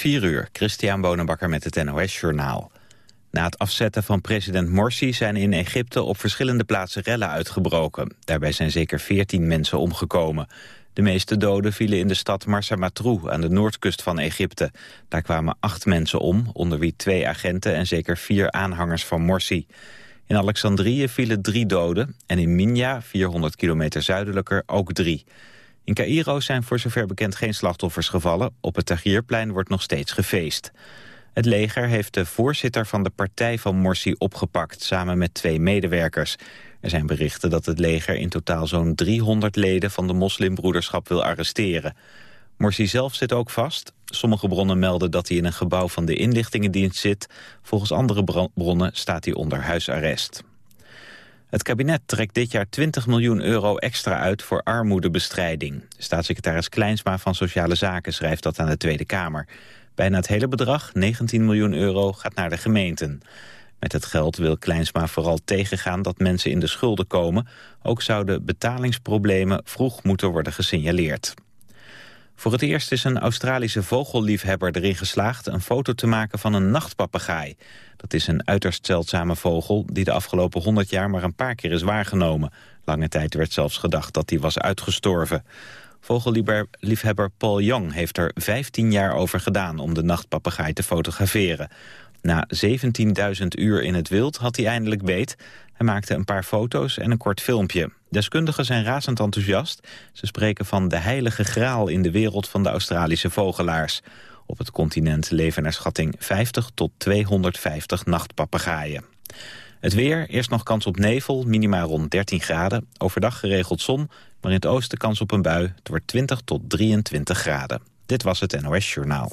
4 uur, Christian Bonenbakker met het NOS Journaal. Na het afzetten van president Morsi zijn in Egypte op verschillende plaatsen rellen uitgebroken. Daarbij zijn zeker 14 mensen omgekomen. De meeste doden vielen in de stad Marsa Matrou aan de noordkust van Egypte. Daar kwamen acht mensen om, onder wie twee agenten en zeker vier aanhangers van Morsi. In Alexandrië vielen drie doden en in Minya, 400 kilometer zuidelijker, ook drie. In Cairo zijn voor zover bekend geen slachtoffers gevallen. Op het Tahrirplein wordt nog steeds gefeest. Het leger heeft de voorzitter van de partij van Morsi opgepakt... samen met twee medewerkers. Er zijn berichten dat het leger in totaal zo'n 300 leden... van de moslimbroederschap wil arresteren. Morsi zelf zit ook vast. Sommige bronnen melden dat hij in een gebouw van de inlichtingendienst zit. Volgens andere bronnen staat hij onder huisarrest. Het kabinet trekt dit jaar 20 miljoen euro extra uit voor armoedebestrijding. Staatssecretaris Kleinsma van Sociale Zaken schrijft dat aan de Tweede Kamer. Bijna het hele bedrag, 19 miljoen euro, gaat naar de gemeenten. Met het geld wil Kleinsma vooral tegengaan dat mensen in de schulden komen. Ook zouden betalingsproblemen vroeg moeten worden gesignaleerd. Voor het eerst is een Australische vogelliefhebber erin geslaagd... een foto te maken van een nachtpapegaai. Dat is een uiterst zeldzame vogel die de afgelopen 100 jaar maar een paar keer is waargenomen. Lange tijd werd zelfs gedacht dat hij was uitgestorven. Vogelliefhebber Paul Young heeft er 15 jaar over gedaan om de nachtpapegaai te fotograferen. Na 17.000 uur in het wild had hij eindelijk beet. Hij maakte een paar foto's en een kort filmpje. Deskundigen zijn razend enthousiast. Ze spreken van de heilige graal in de wereld van de Australische vogelaars. Op het continent leven naar schatting 50 tot 250 nachtpapegaaien. Het weer, eerst nog kans op nevel, minimaal rond 13 graden. Overdag geregeld zon, maar in het oosten kans op een bui. Het wordt 20 tot 23 graden. Dit was het NOS Journaal.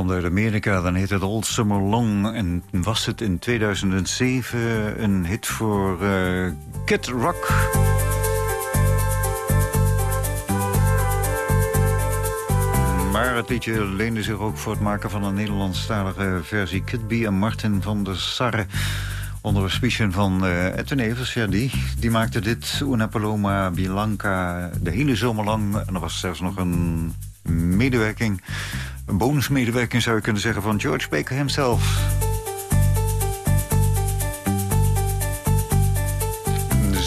Komt uit Amerika, dan heet het All Summer Long. En was het in 2007 een hit voor eh Kid Rock. Maar het liedje leende zich ook voor het maken van een Nederlandstalige versie. Kid B en Martin van der Sarre. Onder auspiciën van eh Edwin Evers, die, maakte dit Una Paloma Bianca de hele zomer lang. En er was zelfs nog een medewerking, een bonusmedewerking zou je kunnen zeggen, van George Baker himself.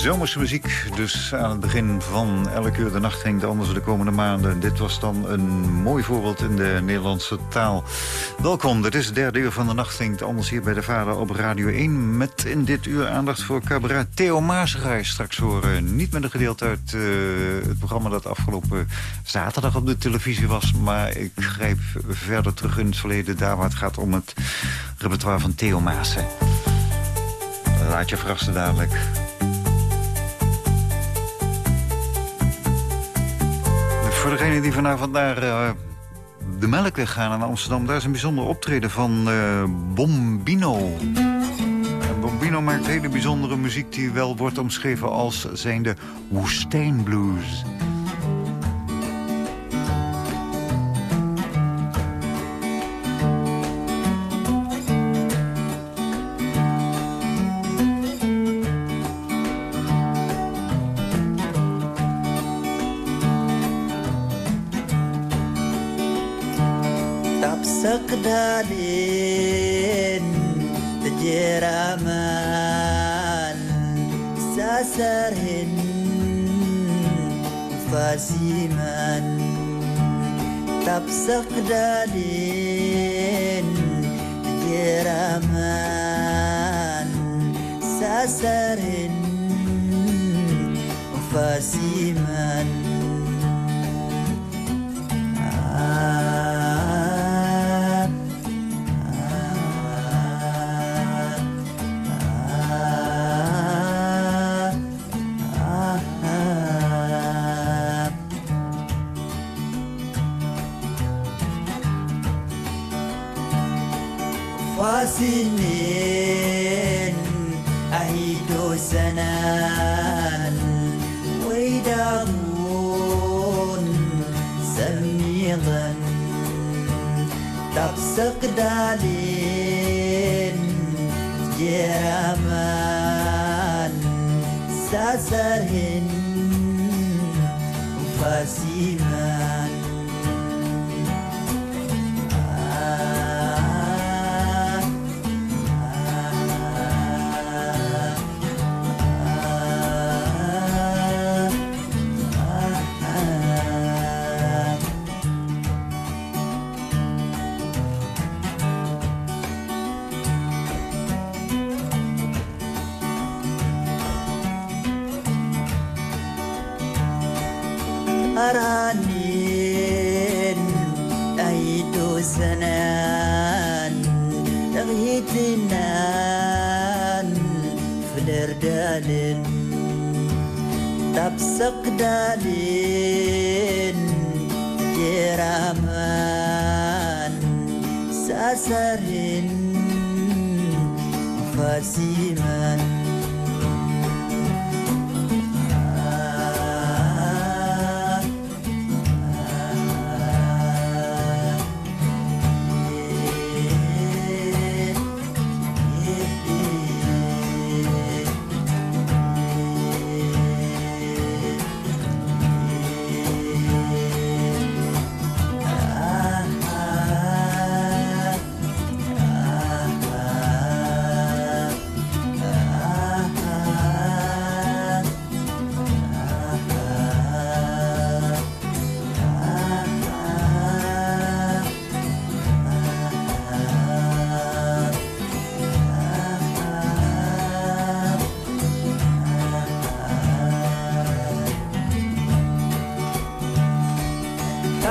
Zomerse muziek, dus aan het begin van elke uur de nacht ging anders de komende maanden. Dit was dan een mooi voorbeeld in de Nederlandse taal. Welkom, dit is het derde uur van de nacht ging anders hier bij de Vader op Radio 1... met in dit uur aandacht voor cabaret Theo Maas straks horen. Niet met een gedeelte uit eh, het programma dat afgelopen zaterdag op de televisie was... maar ik grijp verder terug in het verleden daar waar het gaat om het repertoire van Theo Maas. Laat je verrassen dadelijk. Voor degenen die vanavond naar eh, de Melkweg gaan in Amsterdam... daar is een bijzonder optreden van eh, Bombino. Bombino maakt hele bijzondere muziek... die wel wordt omschreven als zijnde woestijnblues. السقدان pasarhin Fasihin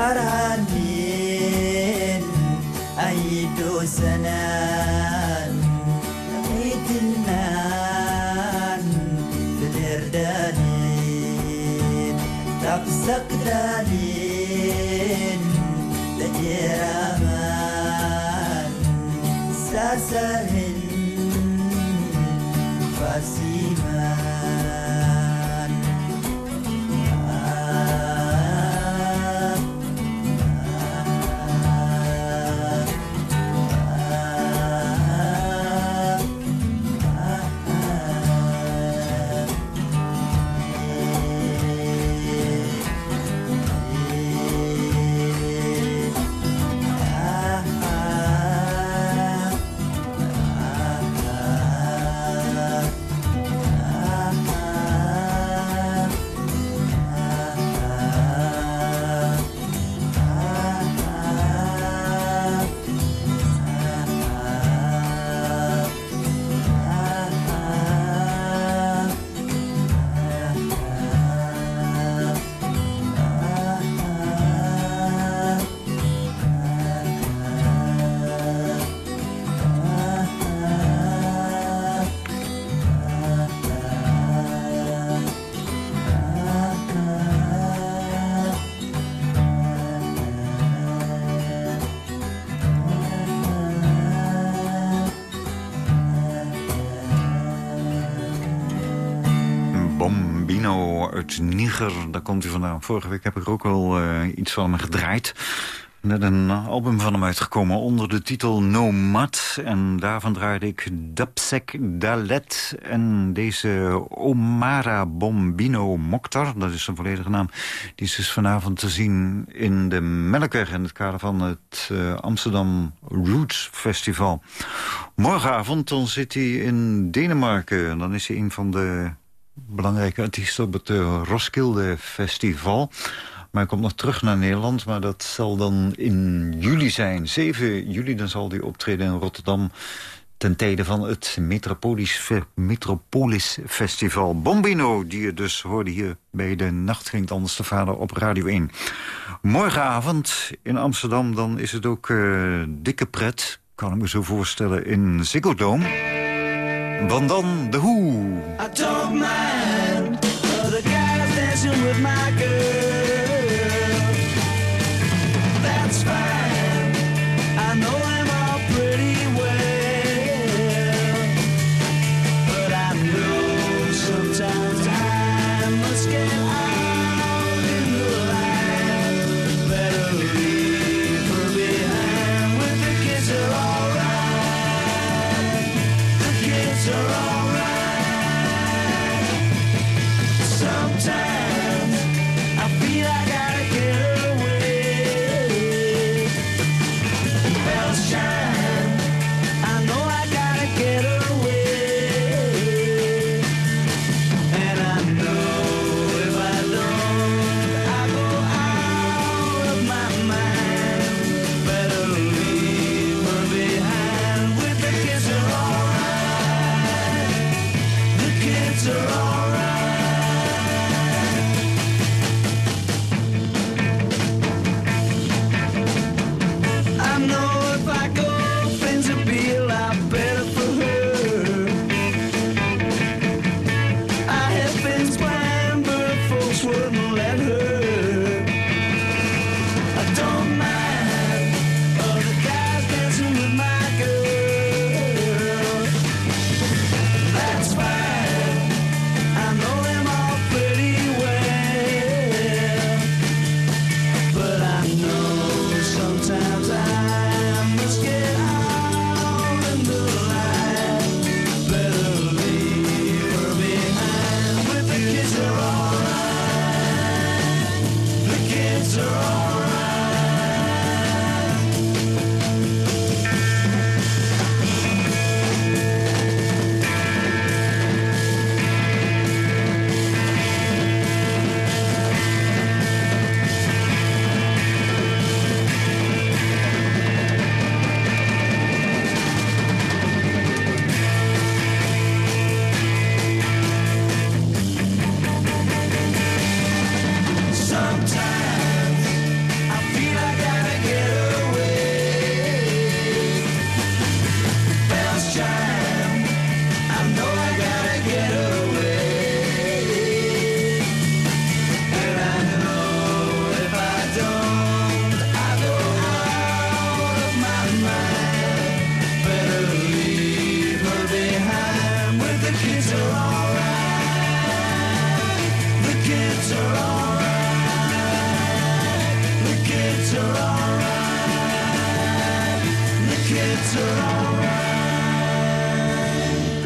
عرانين أيدو سنان عيد النان في الإردانين تبسك دالين Niger, daar komt hij vandaan. Vorige week heb ik er ook al eh, iets van hem gedraaid. Net een album van hem uitgekomen onder de titel Nomad. En daarvan draaide ik Dapsek Dalet. En deze Omara Bombino Mokhtar, dat is zijn volledige naam... die is dus vanavond te zien in de Melkweg... in het kader van het eh, Amsterdam Roots Festival. Morgenavond dan zit hij in Denemarken. En dan is hij een van de belangrijke artiesten op het eh, Roskilde Festival... Maar hij komt nog terug naar Nederland, maar dat zal dan in juli zijn. 7 juli, dan zal hij optreden in Rotterdam... ten tijde van het Metropolis, Metropolis Festival. Bombino, die je dus hoorde hier bij de Nacht Klinkt Anders de Vader op Radio 1. Morgenavond in Amsterdam, dan is het ook eh, dikke pret... kan ik me zo voorstellen, in Ziggo Dome. Want dan de Hoe. I don't mind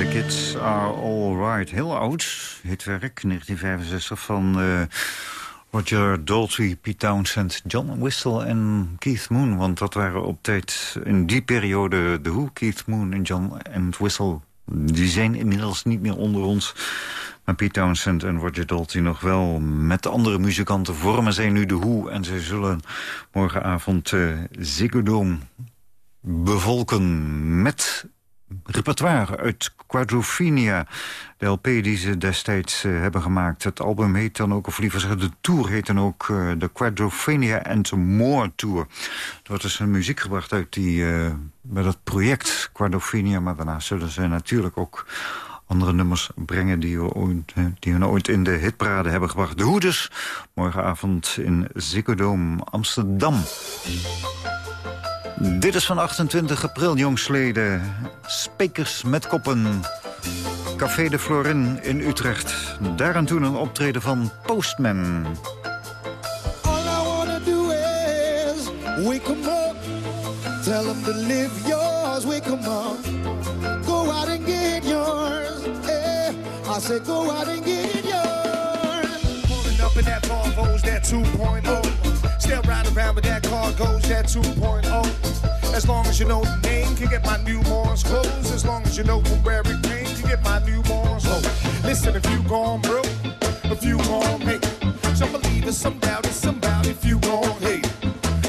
Kids Are Alright. Heel oud, hitwerk, 1965 van eh, Roger Daltrey, Pete Townsend, John Whistle en Keith Moon. Want dat waren op tijd in die periode de Who, Keith Moon en John en Whistle. Die zijn inmiddels niet meer onder ons. Maar Pete Townsend en Roger Daltrey nog wel. Met de andere muzikanten vormen zij nu de Who. En zij zullen morgenavond uh, Ziggo bevolken met repertoire uit Quadrophenia. De LP die ze destijds uh, hebben gemaakt. Het album heet dan ook, of liever zeggen, de tour heet dan ook... Uh, de Quadrophenia and More Tour. Er wordt dus muziek gebracht uit die, uh, dat project Quadrophenia. Maar daarnaast zullen ze natuurlijk ook andere nummers brengen... die, we ooit, die we in de hitparade hebben gebracht. De Hoeders, morgenavond in Ziggo Dome, Amsterdam. Dit is van 28 april, jongsleden. Spekers met koppen. Café de Florin in Utrecht. Daar en toen een optreden van Postman. All I wanna do is wake 'em up. Tell 'em to live yours, wake 'em up. Go out and get yours. Yeah. I said go out and get yours. Pulling up in that Volvo's, that 2.0. Still ride around with that goes, that 2.0. As long as you know the name, can get my newborn's clothes. As long as you know from where it came, can get my newborn's clothes. Listen, if you gone broke, if you gone make some it, some doubt it, some doubt if you gone hate.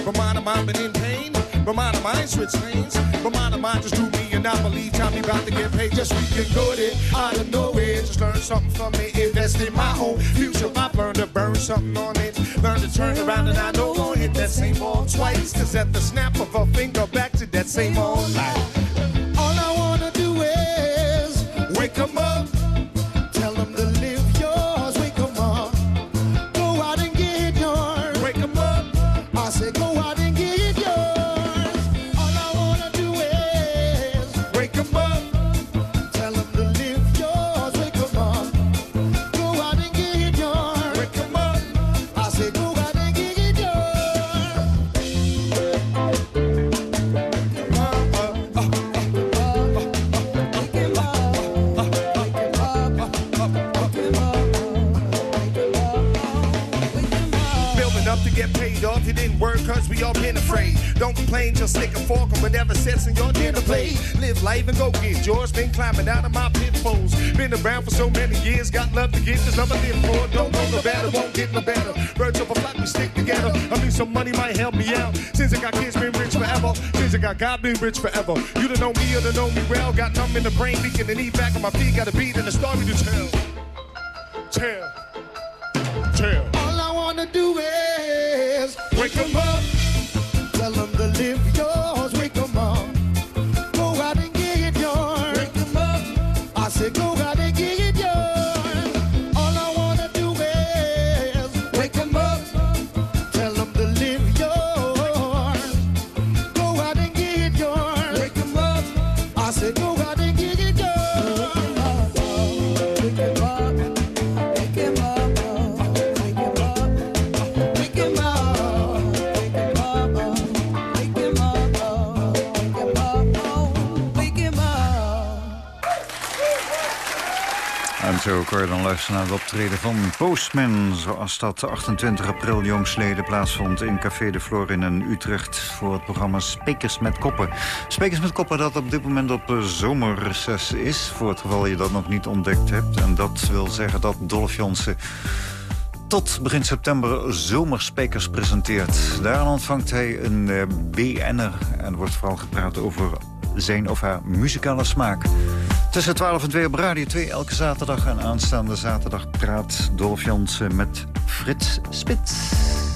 Remind them I've been in pain. Remind them I ain't switch lanes. Remind them I just do me and I believe time me about to get paid. Just freaking good it out of nowhere. Just learn something from me. Invest in my own future. I've learned to burn something on it. Learn to turn around and I know hit that same old twice. Cause at the snap of a finger back to that same old life. God, been rich forever. You don't know me or don't know me well. Got numb in the brain, leaking the knee back on my feet. Got a beat and a story to. Tell. En zo kon je dan luisteren naar het optreden van Postman... zoals dat 28 april jongsleden plaatsvond in Café de Flor in Utrecht... voor het programma Spekers met Koppen. Spekers met Koppen dat op dit moment op eh, zomerreces is... voor het geval je dat nog niet ontdekt hebt. En dat wil zeggen dat Dolph Jansen tot begin september zomerspekers presenteert. Daaraan ontvangt hij een eh, BN'er en wordt vooral gepraat over zijn of haar muzikale smaak. Tussen 12 en 2 op Radio 2 elke zaterdag. En aanstaande zaterdag praat Dolph Jansen met Frits Spits.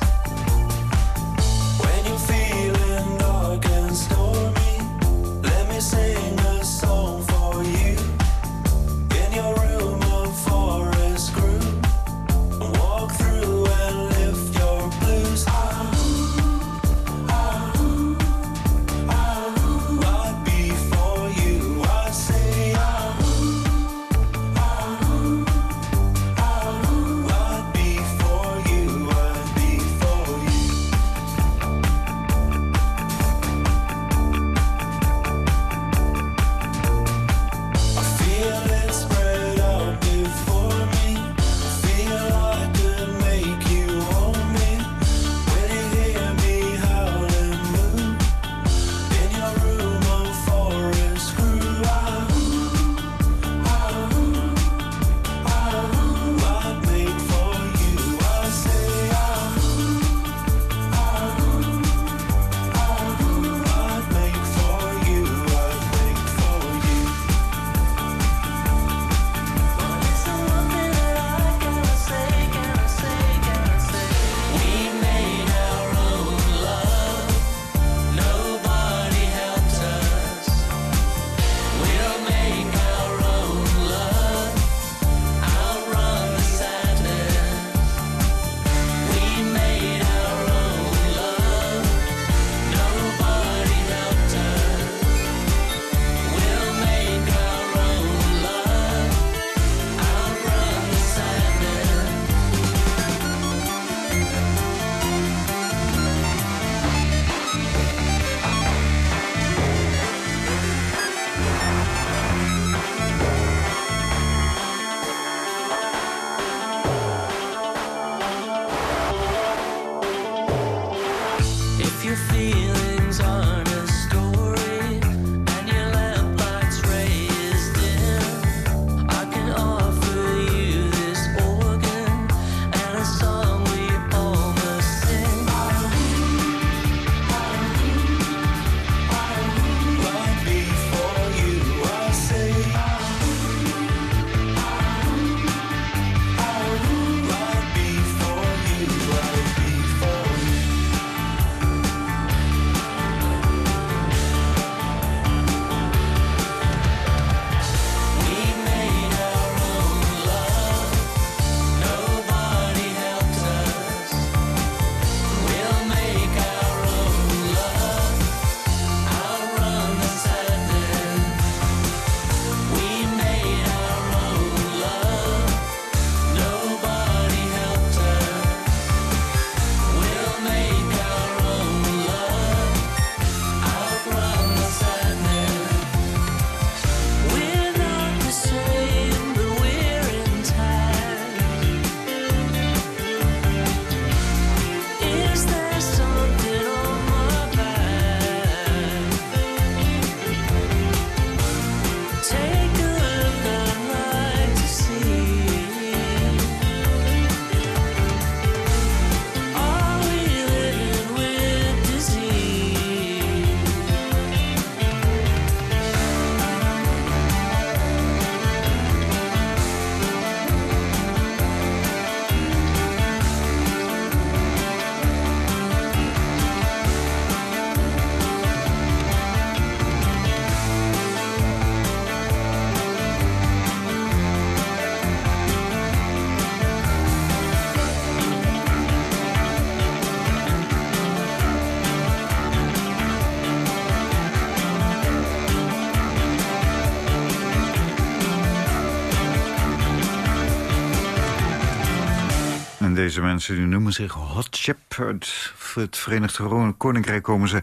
Deze mensen die noemen zich Hot Chip. Uit het Verenigd Koninkrijk komen ze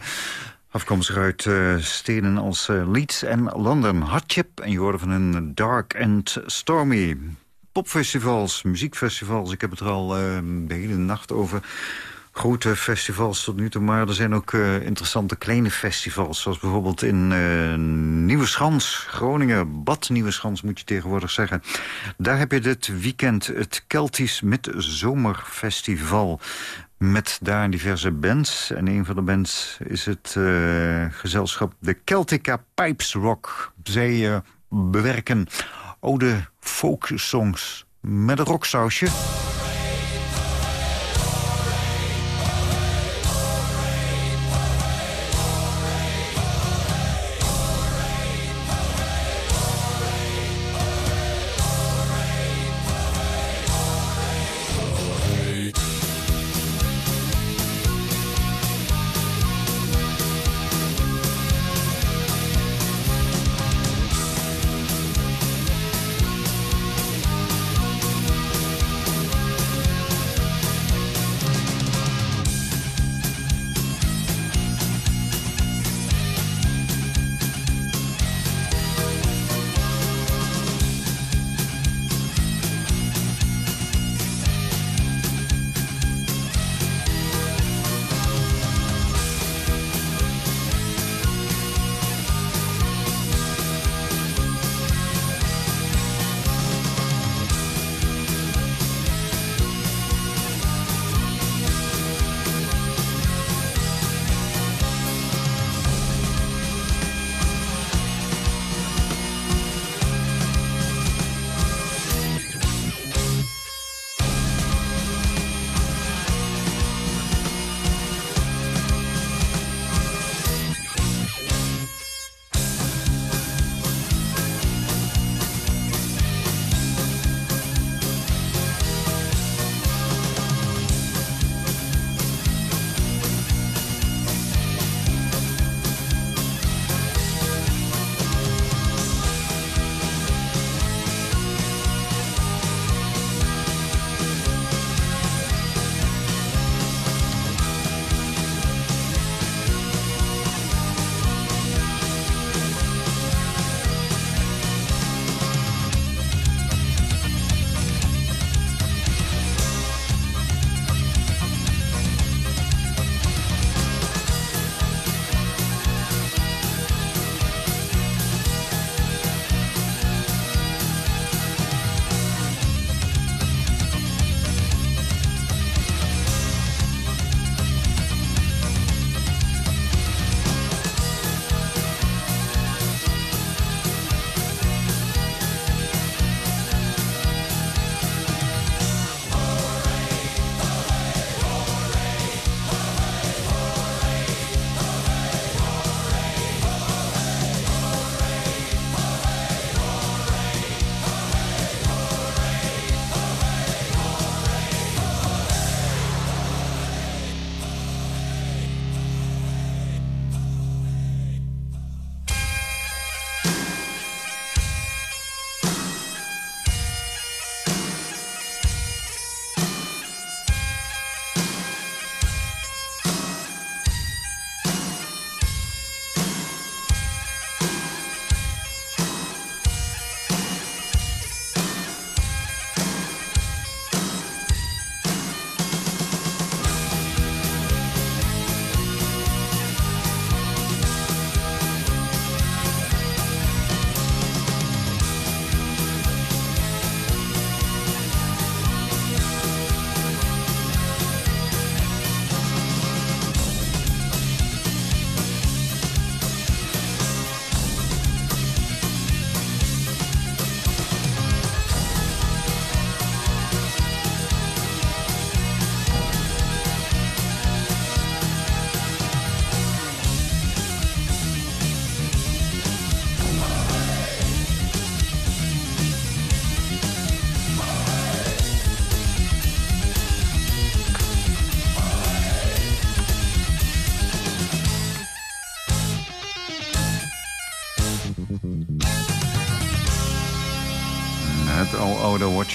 afkomstig uit eh, steden als eh, Leeds en London. Hot Chip en je hoorde van hun Dark and Stormy. Popfestivals, muziekfestivals. Ik heb het er al eh, de hele nacht over. Grote festivals tot nu toe, maar er zijn ook eh, interessante kleine festivals. Zoals bijvoorbeeld in eh Nieuwe Schans, Groningen. Bad Nieuwe Schans moet je tegenwoordig zeggen. Daar heb je dit weekend het Keltisch Midzomerfestival. Met daar diverse bands. En een van de bands is het eh, gezelschap de Celtica Pipes Rock. Zij bewerken oude folksongs met een rocksausje.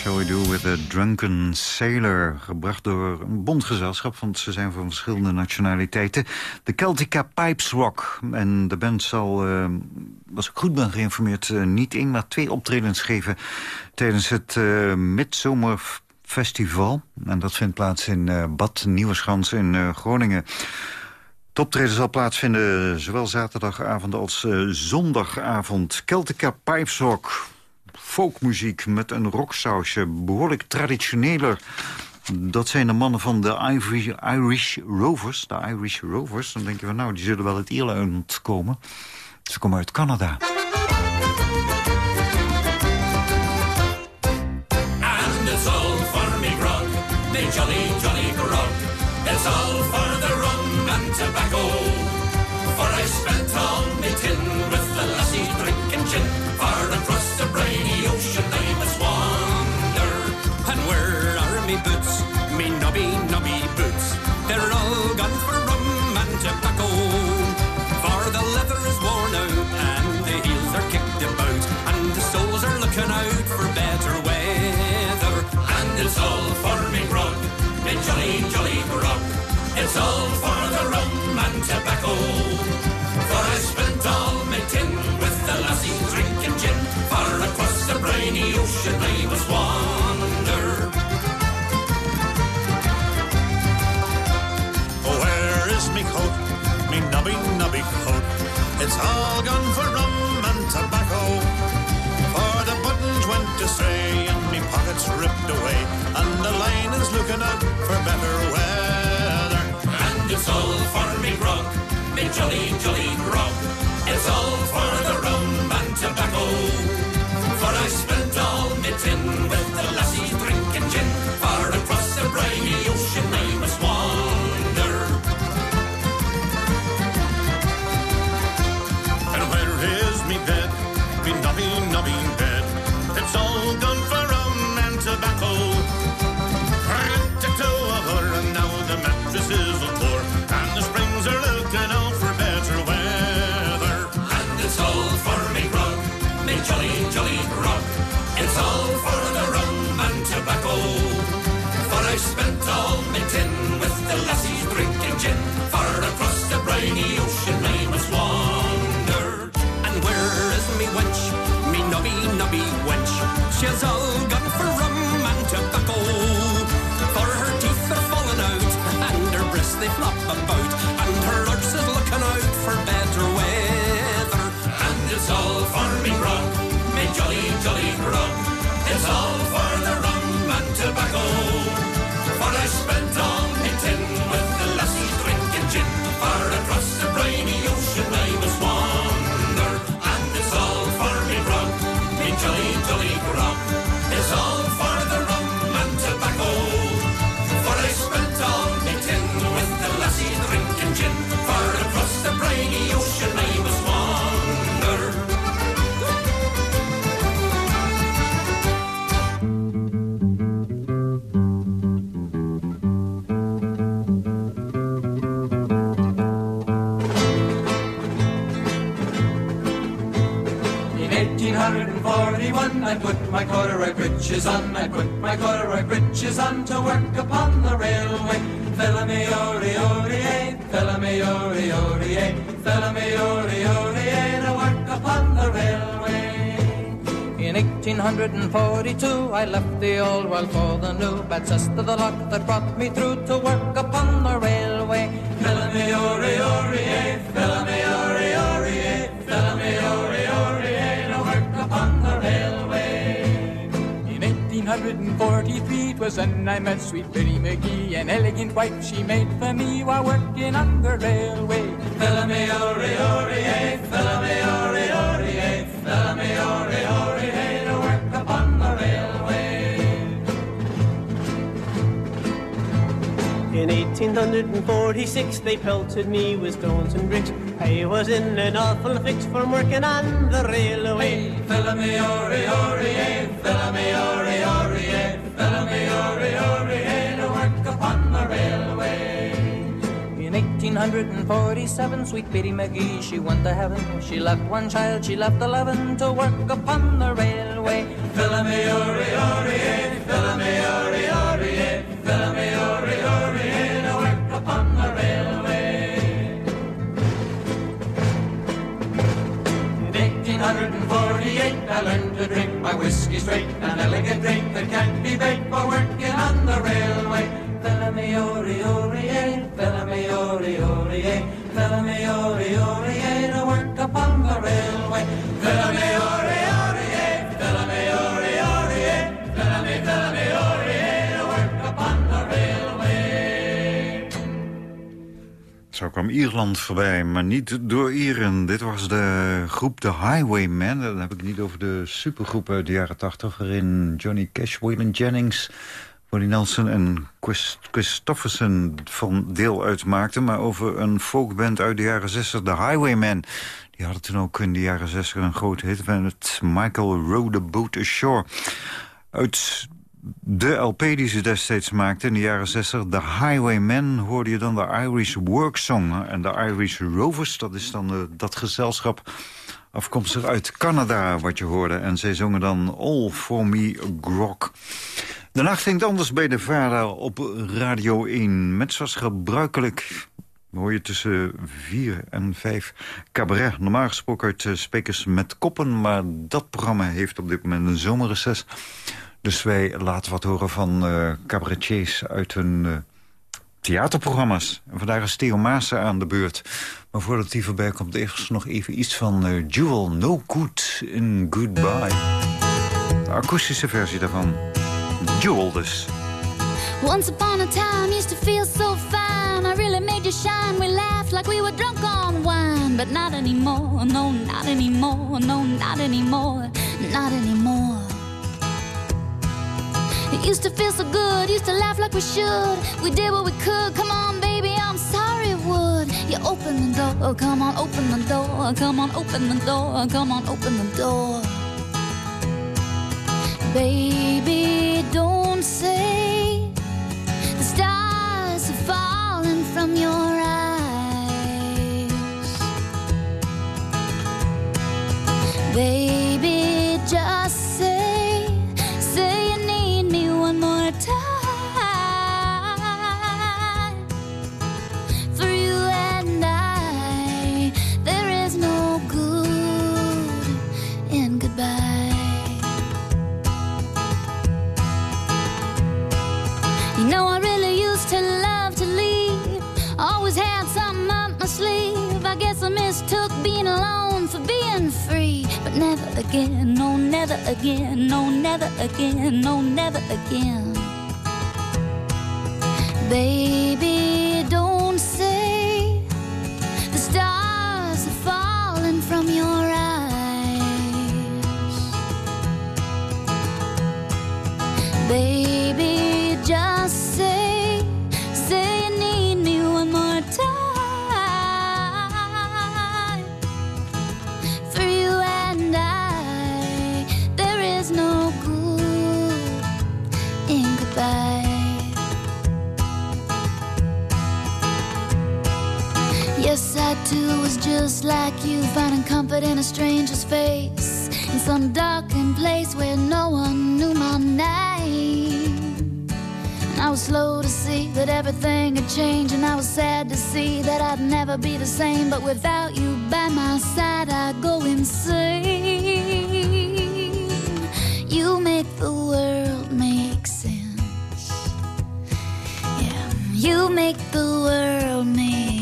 Shall We Do With a Drunken Sailor? Gebracht door een bondgezelschap, want ze zijn van verschillende nationaliteiten. De Celtica Pipes Rock. En de band zal, uh, als ik goed ben geïnformeerd, uh, niet één, maar twee optredens geven... tijdens het uh, Midzomerfestival. En dat vindt plaats in Bad Nieuweschans in Groningen. Het optreden zal plaatsvinden zowel zaterdagavond als zondagavond. Celtica Pipes Rock folkmuziek met een rocksausje. Behoorlijk traditioneler. Dat zijn de mannen van de Irish, Rovers. De Irish Rovers. Dan denk je van nou, die zullen wel het Ierland komen. Ze komen uit Canada. And me jolly, jolly grog. It's all for the rum and tobacco. All for the rum and tobacco. For I spent all my tin with the lassie drinking gin. Far across the briny ocean I must wander. Oh, where is me coat, me nubby, nubby coat? It's all gone for rum and tobacco. For the buttons went astray and me pockets ripped away. And the line is looking out for better it's all for me grog, me jolly, jolly grog. It's all for the rum and tobacco. The ocean I must wander. And where is me wench, me nubby, nubby wench? She's all gone for rum and tobacco. For her teeth are falling out, and her breasts they flop about, and her arse is looking out for better weather. And it's all for me grog, me jolly, jolly grog. It's all for the rum and tobacco. For I spent all jolly grog. It's breeches on, I put my corduroy breeches on to work upon the railway. Fella me ori ori eh, fella me ori ori eh, fella me ori ori eh, to work upon the railway. In 1842 I left the old world for the new, bad sister the luck that brought me through to work was when I met sweet Biddy McGee, an elegant wife she made for me while working on the railway. Fella me ori ori eh, fella me ori ori eh, fella me ori ori eh, to work upon the railway. In 1846 they pelted me with stones and bricks. I was in an awful fix from working on the railway. Fella me ori ori eh, fella me ori ori 1847, sweet Biddy McGee, she went to heaven. She left one child, she left eleven to work upon the railway. me, ori, ori, ori, ori, me, ori, ori, to work upon the railway. In 1848, I learned to drink my whiskey straight, an elegant drink that can't be beat for working Ierland voorbij, maar niet door Ieren. Dit was de groep The Highwaymen. Dan heb ik niet over de supergroep uit de jaren 80... waarin Johnny Cash, Waylon Jennings, Willie Nelson en Chris Christofferson van deel uitmaakten... maar over een folkband uit de jaren 60, The Highwaymen. Die hadden toen ook in de jaren 60 een grote hit met Michael Row the Boat Ashore. Uit de LP die ze destijds maakten in de jaren 60, The Highwaymen, hoorde je dan de Irish Work Song. En de Irish Rovers, dat is dan eh, dat gezelschap afkomstig uit Canada, wat je hoorde. En zij zongen dan All For Me Grog. De nacht ging anders bij de VARA op Radio 1. Met zoals gebruikelijk hoor je tussen 4 en 5 cabaret. Normaal gesproken uit eh, Spekers met Koppen. Maar dat programma heeft op dit moment een zomerreces. Dus wij laten wat horen van eh cabaretiers uit hun eh, theaterprogramma's. En vandaag is Theo Maassen aan de beurt. Maar voordat die voorbij komt, eerst nog even iets van eh, Jewel No Good in Goodbye. De akoestische versie daarvan. Jewel dus. Once upon a time used to feel so fine. I really made you shine. We laughed like we were drunk on wine. But not anymore, no, not anymore, no, not anymore, not anymore. It used to feel so good, used to laugh like we should. We did what we could, come on, baby, I'm sorry it would. You open the door, oh come on, open the door, come on, open the door, come on, open the door. Baby, don't say the stars have fallen from your eyes. Baby, again, no, never again, no, never again, no, never again. Baby, don't say the stars are falling from your eyes. Baby, just just like you, finding comfort in a stranger's face. In some darkened place where no one knew my name. And I was slow to see that everything had changed, and I was sad to see that I'd never be the same. But without you by my side, I go insane. You make the world make sense. Yeah, you make the world make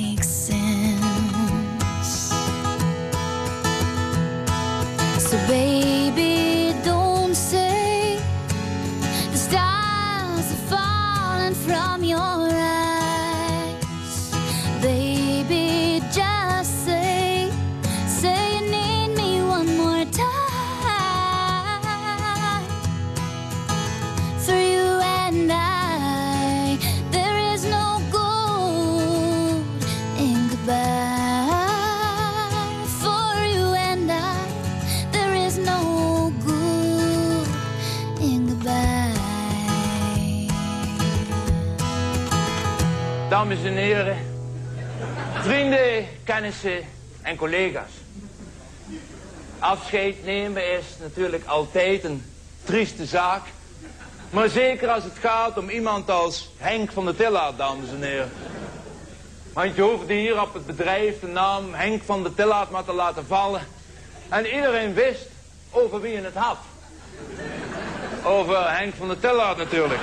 Dames en heren, vrienden, kennissen en collega's. Afscheid nemen is natuurlijk altijd een trieste zaak. Maar zeker als het gaat om iemand als Henk van der Tillaert, dames en heren. Want je hoefde hier op het bedrijf de naam Henk van der Tillaert maar te laten vallen. En iedereen wist over wie je het had. Over Henk van der Tillaert natuurlijk.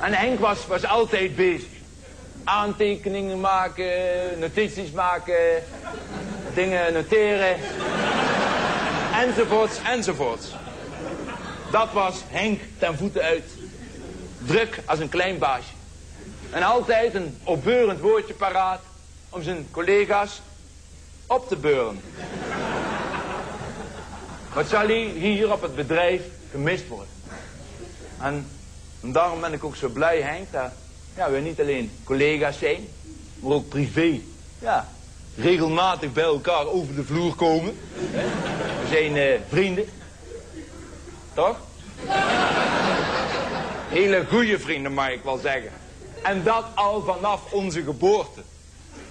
En Henk was, was altijd bezig. Aantekeningen maken, notities maken, dingen noteren. Enzovoorts, enzovoorts. Dat was Henk ten voeten uit. Druk als een klein baasje. En altijd een opbeurend woordje paraat om zijn collega's op te beuren. Wat zal hier op het bedrijf gemist worden? En daarom ben ik ook zo blij, Henk, dat ja, we niet alleen collega's zijn, maar ook privé. Ja, regelmatig bij elkaar over de vloer komen. We zijn eh, vrienden. Toch? Hele goede vrienden, mag ik wel zeggen. En dat al vanaf onze geboorte.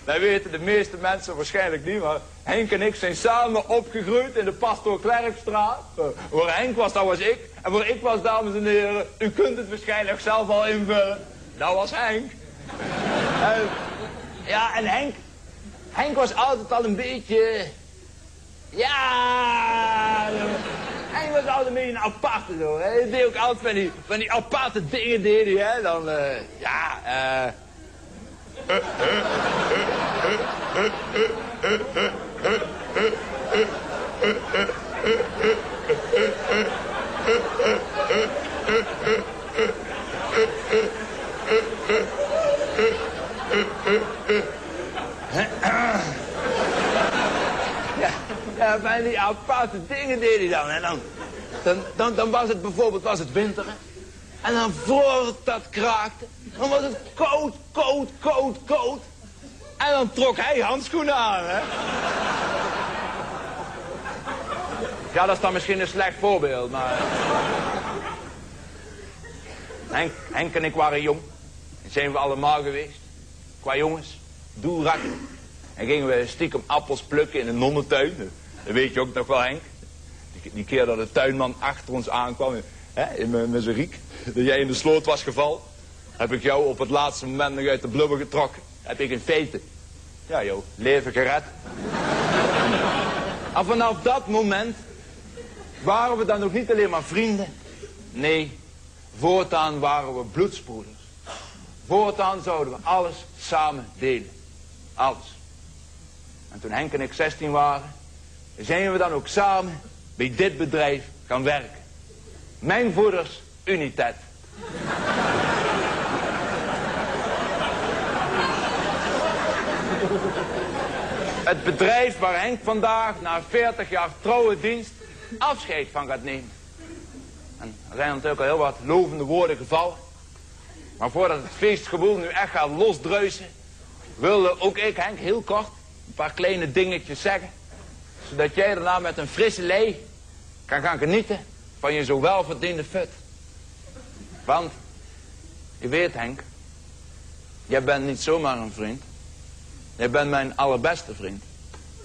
Dat weten de meeste mensen waarschijnlijk niet, maar Henk en ik zijn samen opgegroeid in de Pastoor Klerkstraat. Uh, waar Henk was, dat was ik. En waar ik was, dames en heren, u kunt het waarschijnlijk zelf al invullen. Dat was Henk. en, ja, en Henk, Henk was altijd al een beetje... Ja... Henk was altijd een beetje een aparte. Hè. Hij deed ook altijd van die, van die aparte dingen, deed hij, hè. Dan, uh, ja, eh... Ja, ja, van die aparte dingen deed hij dan. En dan, dan, dan, dan was het bijvoorbeeld was het winter. Hè? En dan voor dat kraakte, dan was het koud, koud, koud, koud. En dan trok hij handschoenen aan, hè. Ja, dat is dan misschien een slecht voorbeeld, maar... Henk, en ik waren jong. Dat zijn we allemaal geweest. Qua jongens, doelrakken. En gingen we stiekem appels plukken in een nonnentuin. Dat weet je ook nog wel, Henk. Die keer dat de tuinman achter ons aankwam, met zijn riek dat jij in de sloot was gevallen, heb ik jou op het laatste moment nog uit de blubber getrokken. Heb ik in feite, ja joh, leven gered. en vanaf dat moment waren we dan nog niet alleen maar vrienden. Nee, voortaan waren we bloedsbroeders. Voortaan zouden we alles samen delen. Alles. En toen Henk en ik 16 waren, zijn we dan ook samen bij dit bedrijf gaan werken. Mijn voeders Unitet. Het bedrijf waar Henk vandaag na 40 jaar trouwe dienst afscheid van gaat nemen. En er zijn natuurlijk al heel wat lovende woorden gevallen. Maar voordat het feestgevoel nu echt gaat losdreuzen, wilde ook ik Henk heel kort een paar kleine dingetjes zeggen. Zodat jij daarna met een frisse lei kan gaan genieten van je zo welverdiende fut. Want, je weet Henk, jij bent niet zomaar een vriend. Jij bent mijn allerbeste vriend.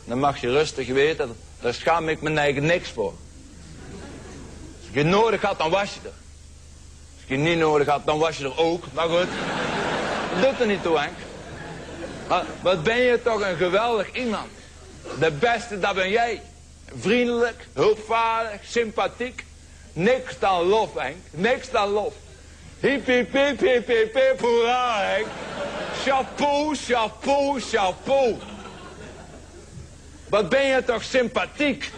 Dan mag je rustig weten, daar schaam ik mijn eigen niks voor. Als je nodig had, dan was je er. Als je niet nodig had, dan was je er ook. Maar goed, dat doet er niet toe, Henk. Maar wat ben je toch een geweldig iemand. De beste, dat ben jij. Vriendelijk, hulpvaardig, sympathiek. Niks dan lof, Henk. Niks dan lof. Hip, hip, hip, hip, hip, hip, hoera, Henk. Chapeau, chapeau, chapeau. Wat ben je toch sympathiek.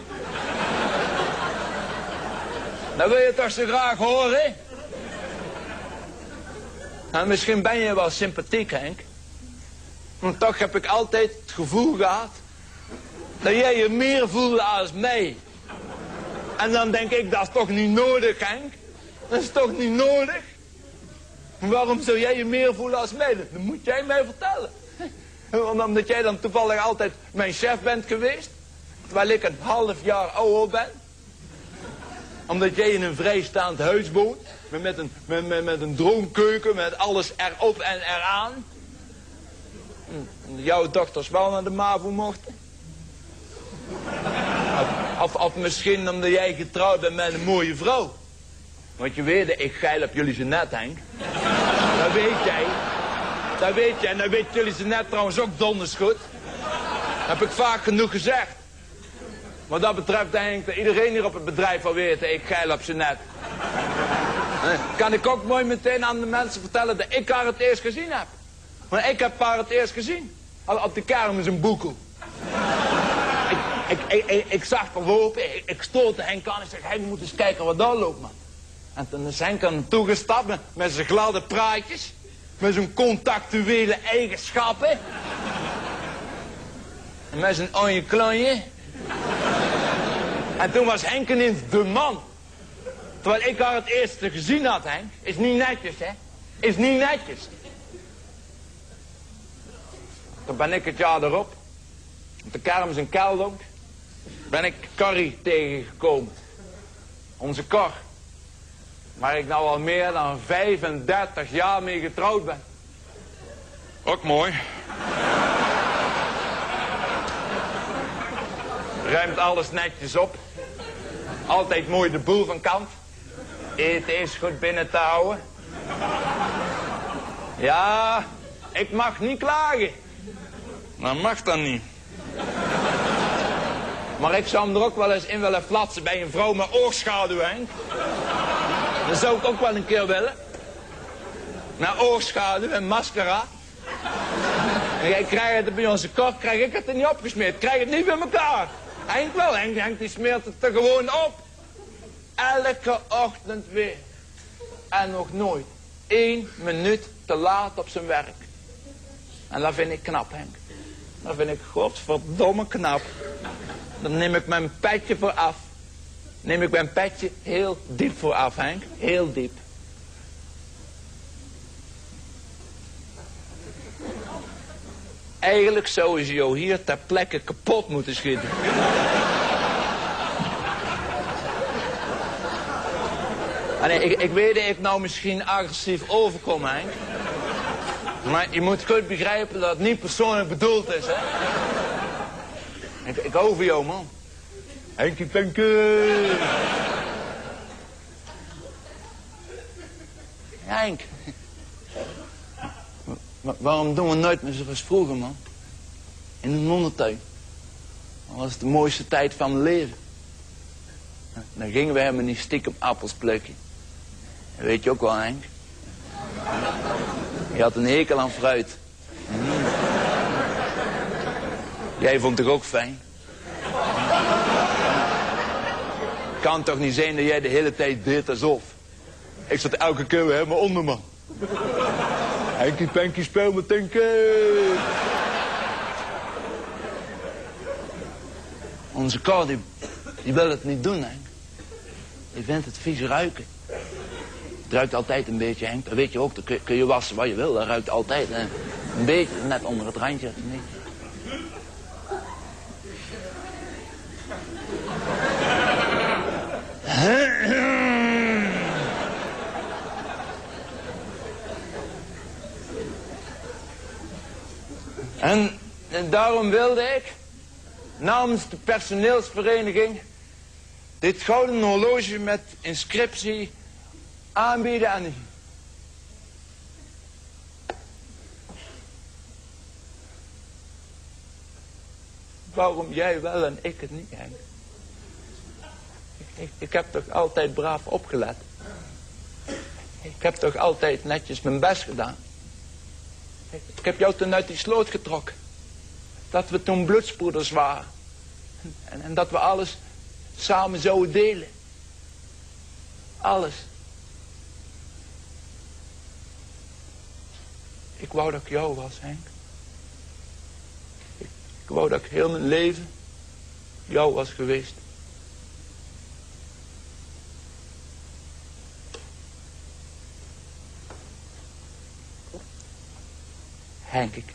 Dat wil je toch zo graag horen? Nou, misschien ben je wel sympathiek, Henk. Maar toch heb ik altijd het gevoel gehad... dat jij je meer voelde als mij. En dan denk ik, dat is toch niet nodig, Henk? Dat is toch niet nodig? Waarom zou jij je meer voelen als mij? Dat moet jij mij vertellen. Omdat jij dan toevallig altijd mijn chef bent geweest. Terwijl ik een half jaar ouder ben. Omdat jij in een vrijstaand huis woont. Met een, met, met, met een droomkeuken, met alles erop en eraan. En jouw dochters wel naar de MAVO mochten. Of, of misschien omdat jij getrouwd bent met een mooie vrouw. Want je weet, ik geil op jullie ze net, Henk. Dat weet jij. Dat weet jij. En dat weet jullie ze net trouwens ook donders goed. Heb ik vaak genoeg gezegd. Wat dat betreft denk ik dat iedereen hier op het bedrijf al weet, ik geil op ze net. Eh, Kan ik ook mooi meteen aan de mensen vertellen dat ik haar het eerst gezien heb. Maar ik heb haar het eerst gezien. Al op de kermis een boekel. Ik, ik, ik, ik, ik zag haar lopen, ik, ik stootte Henk aan en zeg, Henk, moet eens kijken wat daar loopt, man. En toen is Henk aan hem toegestapt met, met zijn gladde praatjes. Met zijn contactuele eigenschappen. En met zijn ooie klanje. En toen was Henk ineens de man. Terwijl ik haar het eerste gezien had, Henk. Is niet netjes, hè. Is niet netjes. Toen ben ik het jaar erop. Op de kermis in Keldonk. Ben ik Carrie tegengekomen. Onze Cor. Waar ik nou al meer dan 35 jaar mee getrouwd ben. Ook mooi. Ruimt alles netjes op. Altijd mooi de boel van kant. Eten is goed binnen te houden. Ja, ik mag niet klagen. Dat mag dan niet. Maar ik zou hem er ook wel eens in willen flatsen bij een vrouw met oogschaduw, Henk. Dat zou ik ook wel een keer willen. Met oogschaduw en mascara. En jij krijgt het bij onze kop, krijg ik het er niet opgesmeerd. Krijg het niet bij elkaar. Henk wel, Henk, Henk die smeert het er gewoon op. Elke ochtend weer. En nog nooit één minuut te laat op zijn werk. En dat vind ik knap, Henk. Dat vind ik godverdomme knap. Dan neem ik mijn petje voor af. Neem ik mijn petje heel diep voor af, Henk. Heel diep. Eigenlijk zou je jou hier ter plekke kapot moeten schieten. Ah, ik, ik weet dat ik nou misschien agressief overkom, Henk. Maar je moet goed begrijpen dat het niet persoonlijk bedoeld is, hè. Ik, ik hou van jou, man. Henkie. Ja, Henk. Wa- waarom doen we nooit meer zoals vroeger, man? In een nonnentuin. Dat was de mooiste tijd van mijn leven. Dan gingen we helemaal niet stiekem appels plukken. Weet je ook wel, Henk. Je had een hekel aan fruit. Jij vond het ook fijn? Kan toch niet zijn dat jij de hele tijd deed alsof. Ik zat elke keer helemaal onder, man. Henkie Penkie speel met Tinker. Onze Cor, die, wil het niet doen, Henk. Die vindt het vies ruiken. Het ruikt altijd een beetje, Henk. Dat weet je ook. Dan kun, je wassen wat je wil. Dat ruikt altijd. Hè. Een beetje, net onder het randje. Een. En, daarom wilde ik namens de personeelsvereniging dit gouden horloge met inscriptie aanbieden aan Waarom jij wel en ik het niet, Henk? Ik, ik, heb toch altijd braaf opgelet? Ik heb toch altijd netjes mijn best gedaan? Ik, heb jou toen uit die sloot getrokken. Dat we toen bloedspoeders waren. En, en dat we alles samen zouden delen. Alles. Ik wou dat ik jou was, Henk. Ik, wou dat ik heel mijn leven jou was geweest. Henk, ik...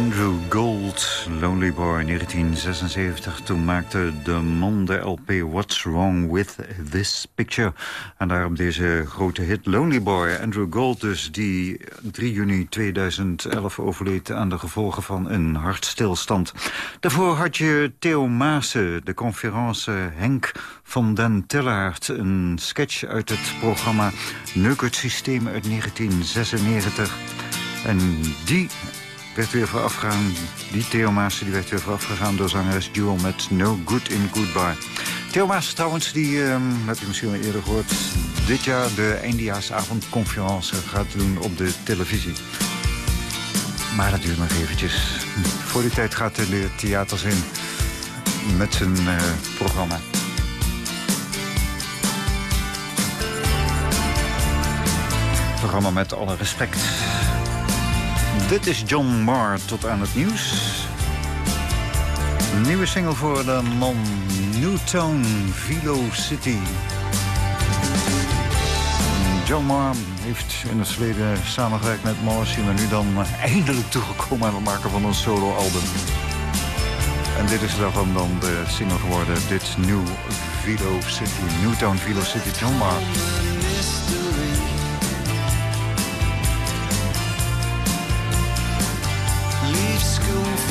Andrew Gold, Lonely Boy, 1976. Toen maakte de man de LP What's Wrong With This Picture. En daarom deze grote hit Lonely Boy. Andrew Gold dus, die 3 juni 2011 overleed... aan de gevolgen van een hartstilstand. Daarvoor had je Theo Maassen, de conference Henk van den Tillaert. Een sketch uit het programma Neuk het Systeem uit 1996. En die werd weer voorafgegaan, die Theo Maassen die werd weer voorafgegaan door zangeres Duo met No Good in Goodbye. Theo Maassen trouwens, die ehm, heb je misschien wel eerder gehoord, dit jaar de eindejaarsavondconferentie gaat doen op de televisie. Maar dat duurt nog eventjes. Voor die tijd gaat de theaters in met zijn eh, programma. Programma met alle respect. Dit is John Marr tot aan het nieuws. Een nieuwe single voor de man Newtown Velo City. John Marr heeft in het verleden samengewerkt met Morrissey... maar nu dan eindelijk toegekomen aan het maken van een soloalbum. En dit is daarvan dan de single geworden. Dit New Velo City, Newtown Velo City John Mark. school